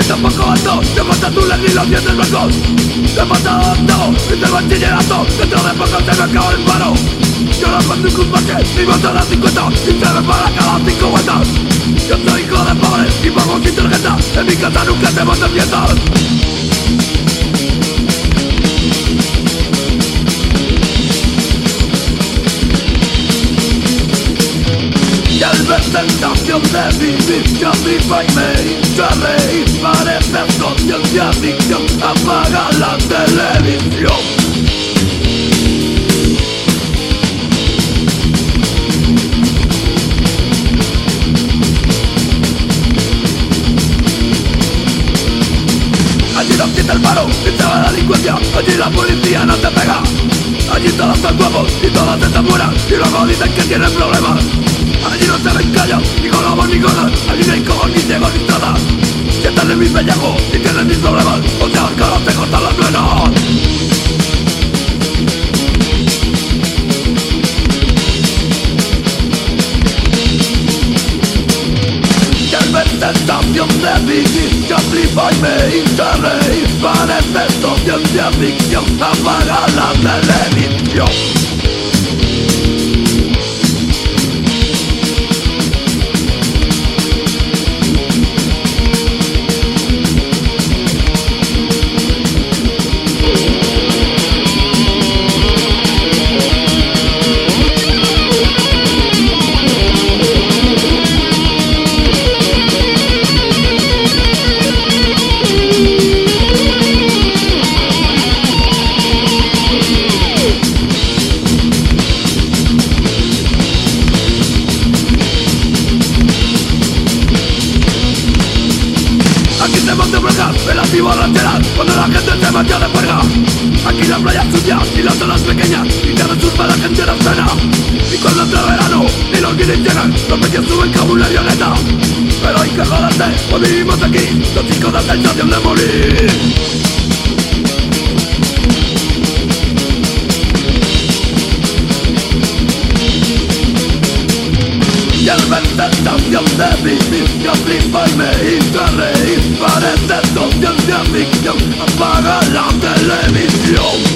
Ni tampoco alto Te falta tu ni los dientes blancos Te falta alto y te bachillerato Dentro de poco te me acaba el paro Yo no cuento un combate ni voto a las 50 Y se me para cada cinco vueltas Yo soy hijo de pobre y pago sin tarjeta En mi casa nunca te mando fiestas tentación de vivir Ya viva y me hincha reír. Parece conciencia adicción Apaga la televisión. Allí no siente el paro, ni se la delincuencia. Allí la policía no te pega. Allí todos son guapos y todas están buenas Y luego dicen que tienen problemas sensación de vivir Ya flipa y me hincha reír Parece esto ciencia ficción Apaga la televisión y borracheras Cuando la gente se marcha de fuera Aquí la playa es sucia y las zonas pequeñas Y te resurfa la gente la cena Y cuando entra verano y los guiris llegan Los pequeños suben como una avioneta. Pero hay que joderse, pues vivimos aquí Los chicos de sensación de morir Y el ver sensación de vivir Yo flipa y me hizo reír Parece conciencia ficción Apaga la televisión